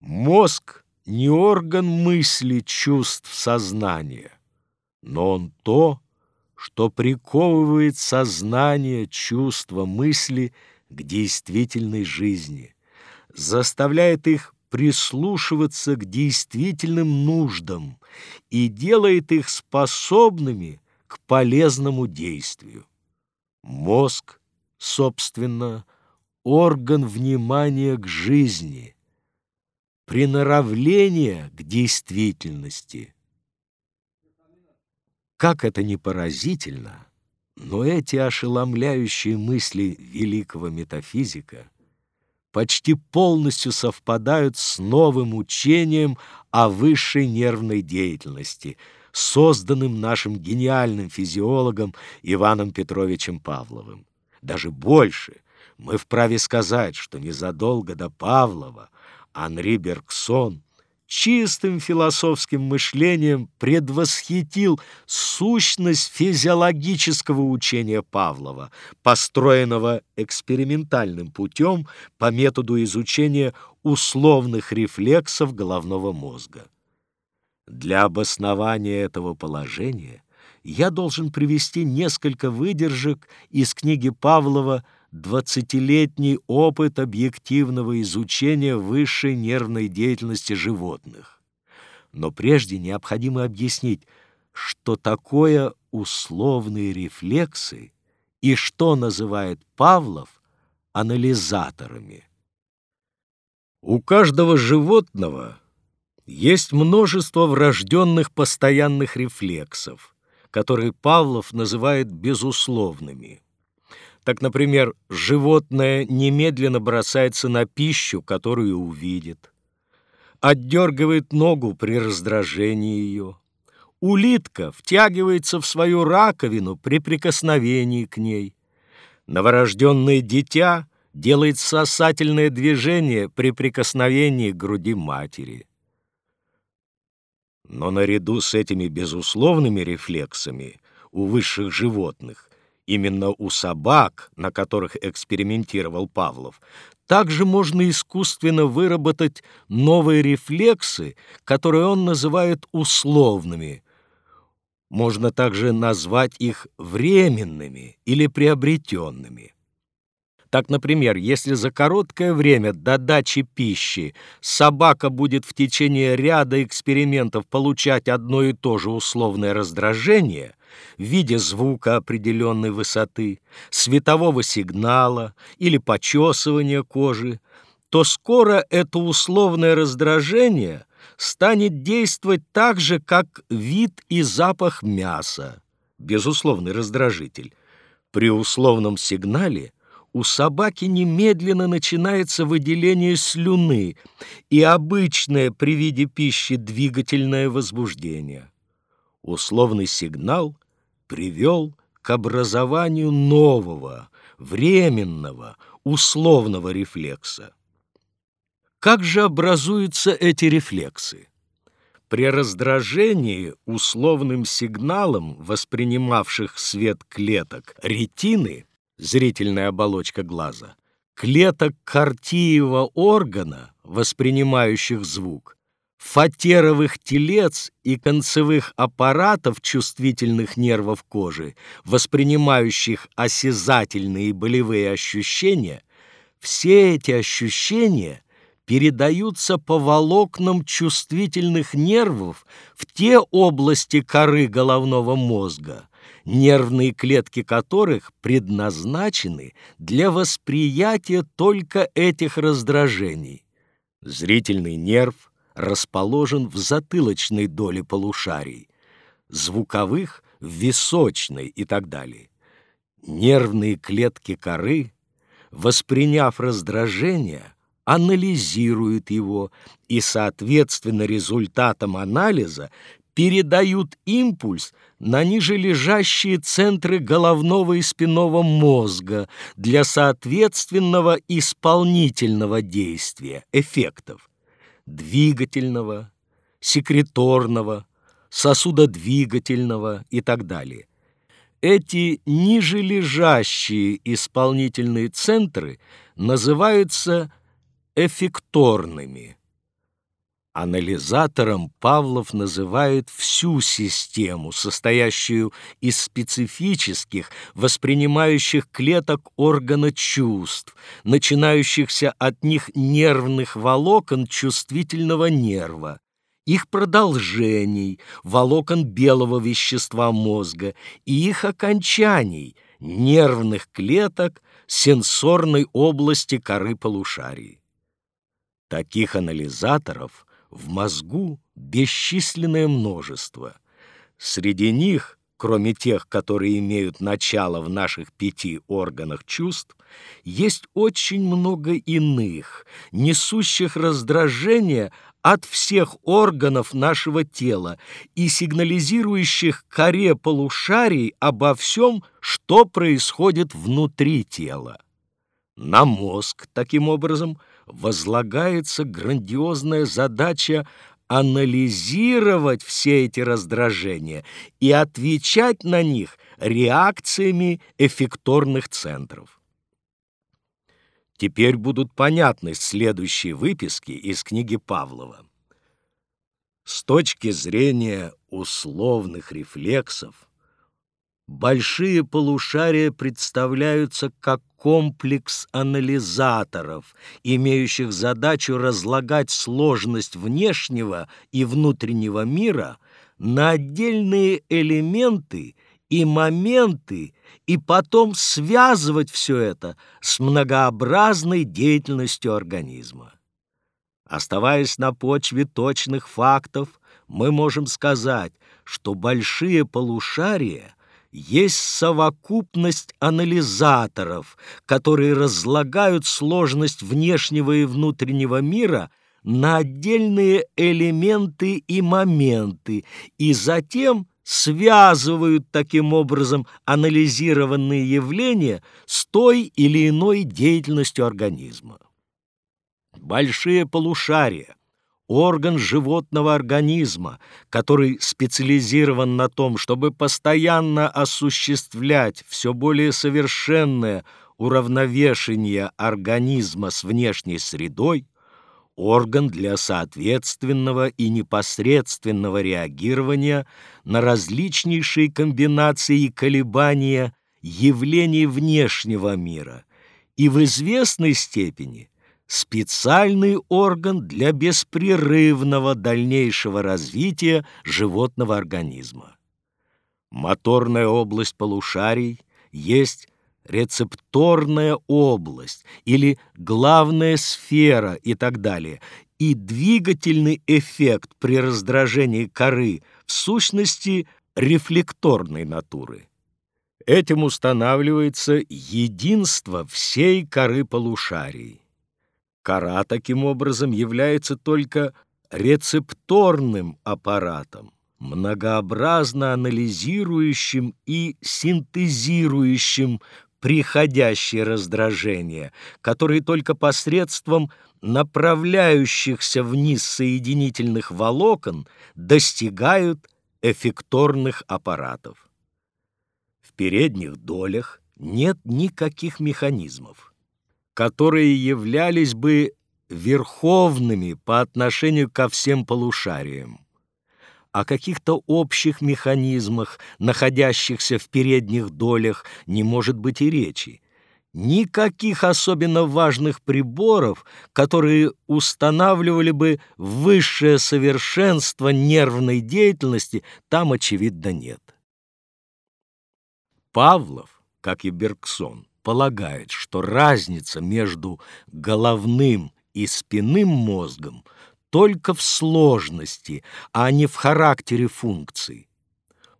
Мозг не орган мысли, чувств, сознания, но он то, что приковывает сознание, чувства, мысли к действительной жизни, заставляет их прислушиваться к действительным нуждам и делает их способными к полезному действию. Мозг, собственно, орган внимания к жизни, приноравление к действительности. Как это ни поразительно, но эти ошеломляющие мысли великого метафизика почти полностью совпадают с новым учением о высшей нервной деятельности, созданным нашим гениальным физиологом Иваном Петровичем Павловым. Даже больше – мы вправе сказать, что незадолго до Павлова Анри Бергсон чистым философским мышлением предвосхитил сущность физиологического учения Павлова, построенного экспериментальным путем по методу изучения условных рефлексов головного мозга. Для обоснования этого положения я должен привести несколько выдержек из книги Павлова двадцатилетний опыт объективного изучения высшей нервной деятельности животных. Но прежде необходимо объяснить, что такое условные рефлексы и что называет Павлов анализаторами. У каждого животного есть множество врожденных постоянных рефлексов, которые Павлов называет безусловными. Так, например, животное немедленно бросается на пищу, которую увидит, отдергивает ногу при раздражении ее. Улитка втягивается в свою раковину при прикосновении к ней. Новорожденное дитя делает сосательное движение при прикосновении к груди матери. Но наряду с этими безусловными рефлексами у высших животных именно у собак, на которых экспериментировал Павлов, также можно искусственно выработать новые рефлексы, которые он называет условными. Можно также назвать их временными или приобретенными. Так, например, если за короткое время до дачи пищи собака будет в течение ряда экспериментов получать одно и то же условное раздражение в виде звука определенной высоты, светового сигнала или почесывания кожи, то скоро это условное раздражение станет действовать так же, как вид и запах мяса, безусловный раздражитель. При условном сигнале – у собаки немедленно начинается выделение слюны и обычное при виде пищи двигательное возбуждение. Условный сигнал привел к образованию нового, временного, условного рефлекса. Как же образуются эти рефлексы? При раздражении условным сигналом воспринимавших свет клеток ретины зрительная оболочка глаза, клеток картиевого органа, воспринимающих звук, фатеровых телец и концевых аппаратов чувствительных нервов кожи, воспринимающих осязательные болевые ощущения, все эти ощущения передаются по волокнам чувствительных нервов в те области коры головного мозга, нервные клетки которых предназначены для восприятия только этих раздражений. Зрительный нерв расположен в затылочной доле полушарий, звуковых — в височной и так далее. Нервные клетки коры, восприняв раздражение, анализируют его и, соответственно, результатам анализа передают импульс на ниже лежащие центры головного и спинного мозга для соответственного исполнительного действия, эффектов, двигательного, секреторного, сосудодвигательного и так далее. Эти ниже лежащие исполнительные центры называются эффекторными – Анализатором Павлов называет всю систему, состоящую из специфических, воспринимающих клеток органа чувств, начинающихся от них нервных волокон чувствительного нерва, их продолжений, волокон белого вещества мозга и их окончаний, нервных клеток сенсорной области коры полушарий. Таких анализаторов – в мозгу бесчисленное множество. Среди них, кроме тех, которые имеют начало в наших пяти органах чувств, есть очень много иных, несущих раздражение от всех органов нашего тела и сигнализирующих коре полушарий обо всем, что происходит внутри тела. На мозг, таким образом, возлагается грандиозная задача анализировать все эти раздражения и отвечать на них реакциями эффекторных центров. Теперь будут понятны следующие выписки из книги Павлова. С точки зрения условных рефлексов, большие полушария представляются как комплекс анализаторов, имеющих задачу разлагать сложность внешнего и внутреннего мира на отдельные элементы и моменты, и потом связывать все это с многообразной деятельностью организма. Оставаясь на почве точных фактов, мы можем сказать, что большие полушария – есть совокупность анализаторов, которые разлагают сложность внешнего и внутреннего мира на отдельные элементы и моменты, и затем связывают таким образом анализированные явления с той или иной деятельностью организма. Большие полушария орган животного организма, который специализирован на том, чтобы постоянно осуществлять все более совершенное уравновешение организма с внешней средой, орган для соответственного и непосредственного реагирования на различнейшие комбинации и колебания явлений внешнего мира. И в известной степени специальный орган для беспрерывного дальнейшего развития животного организма. Моторная область полушарий есть рецепторная область или главная сфера и так далее, и двигательный эффект при раздражении коры в сущности рефлекторной натуры. Этим устанавливается единство всей коры полушарий. Кора таким образом является только рецепторным аппаратом, многообразно анализирующим и синтезирующим приходящие раздражения, которые только посредством направляющихся вниз соединительных волокон достигают эффекторных аппаратов. В передних долях нет никаких механизмов которые являлись бы верховными по отношению ко всем полушариям. О каких-то общих механизмах, находящихся в передних долях, не может быть и речи. Никаких особенно важных приборов, которые устанавливали бы высшее совершенство нервной деятельности, там, очевидно, нет. Павлов, как и Бергсон, полагает, что разница между головным и спинным мозгом только в сложности, а не в характере функций.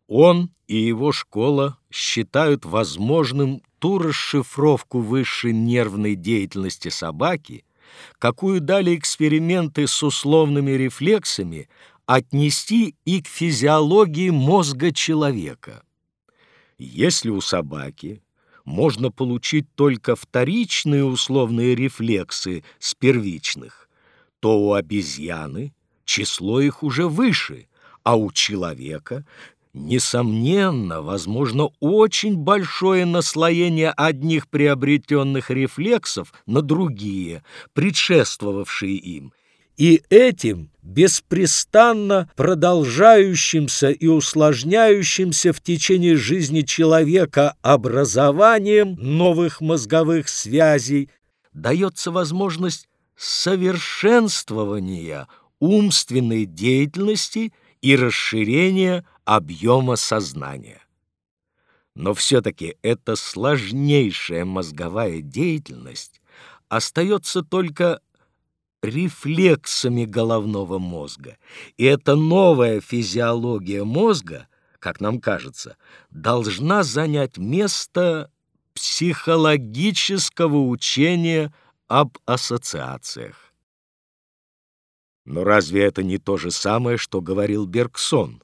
Он и его школа считают возможным ту расшифровку высшей нервной деятельности собаки, какую дали эксперименты с условными рефлексами, отнести и к физиологии мозга человека. Если у собаки можно получить только вторичные условные рефлексы с первичных, то у обезьяны число их уже выше, а у человека, несомненно, возможно, очень большое наслоение одних приобретенных рефлексов на другие, предшествовавшие им, и этим беспрестанно продолжающимся и усложняющимся в течение жизни человека образованием новых мозговых связей, дается возможность совершенствования умственной деятельности и расширения объема сознания. Но все-таки эта сложнейшая мозговая деятельность остается только рефлексами головного мозга. И эта новая физиология мозга, как нам кажется, должна занять место психологического учения об ассоциациях. Но разве это не то же самое, что говорил Бергсон?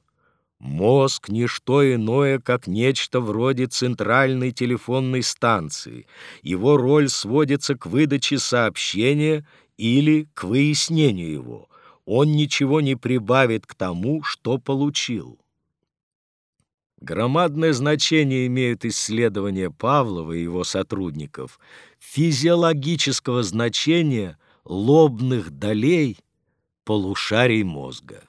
Мозг — не что иное, как нечто вроде центральной телефонной станции. Его роль сводится к выдаче сообщения или к выяснению его. Он ничего не прибавит к тому, что получил. Громадное значение имеют исследования Павлова и его сотрудников физиологического значения лобных долей полушарий мозга.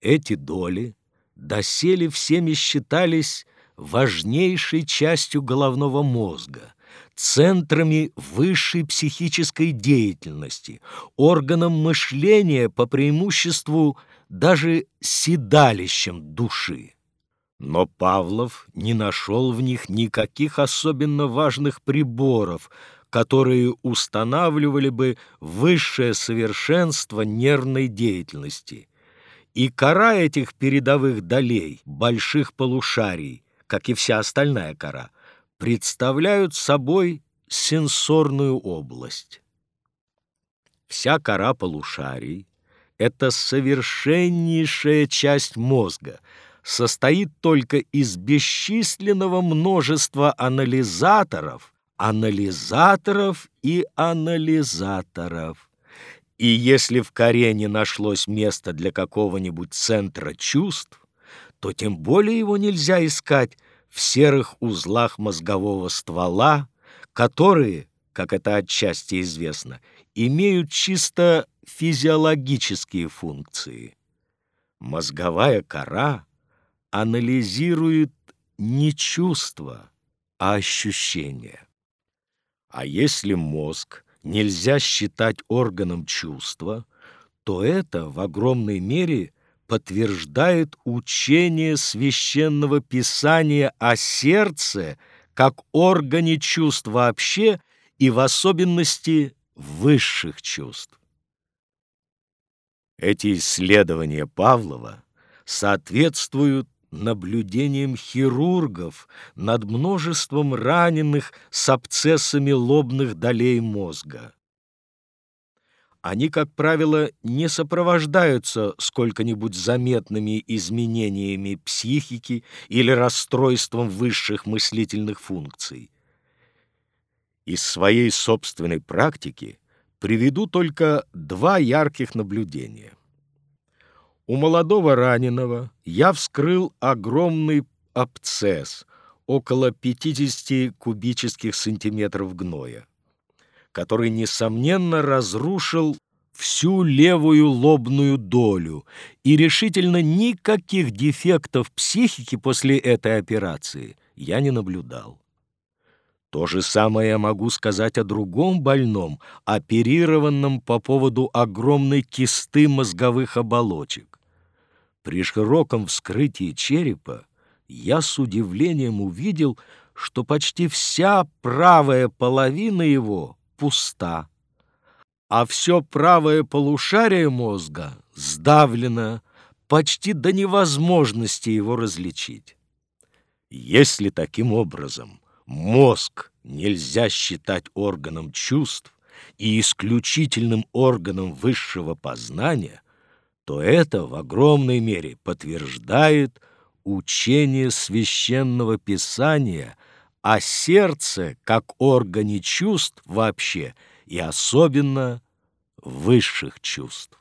Эти доли доселе всеми считались важнейшей частью головного мозга, центрами высшей психической деятельности, органом мышления по преимуществу даже седалищем души. Но Павлов не нашел в них никаких особенно важных приборов, которые устанавливали бы высшее совершенство нервной деятельности. И кора этих передовых долей, больших полушарий, как и вся остальная кора – представляют собой сенсорную область. Вся кора полушарий — это совершеннейшая часть мозга, состоит только из бесчисленного множества анализаторов, анализаторов и анализаторов. И если в коре не нашлось места для какого-нибудь центра чувств, то тем более его нельзя искать в серых узлах мозгового ствола, которые, как это отчасти известно, имеют чисто физиологические функции. Мозговая кора анализирует не чувства, а ощущения. А если мозг нельзя считать органом чувства, то это в огромной мере – подтверждает учение священного писания о сердце как органе чувств вообще и в особенности высших чувств. Эти исследования Павлова соответствуют наблюдениям хирургов над множеством раненых с абсцессами лобных долей мозга они, как правило, не сопровождаются сколько-нибудь заметными изменениями психики или расстройством высших мыслительных функций. Из своей собственной практики приведу только два ярких наблюдения. У молодого раненого я вскрыл огромный абсцесс, около 50 кубических сантиметров гноя который, несомненно, разрушил всю левую лобную долю, и решительно никаких дефектов психики после этой операции я не наблюдал. То же самое я могу сказать о другом больном, оперированном по поводу огромной кисты мозговых оболочек. При широком вскрытии черепа я с удивлением увидел, что почти вся правая половина его пуста, а все правое полушарие мозга сдавлено почти до невозможности его различить. Если таким образом мозг нельзя считать органом чувств и исключительным органом высшего познания, то это в огромной мере подтверждает учение священного писания – а сердце как органе чувств вообще и особенно высших чувств.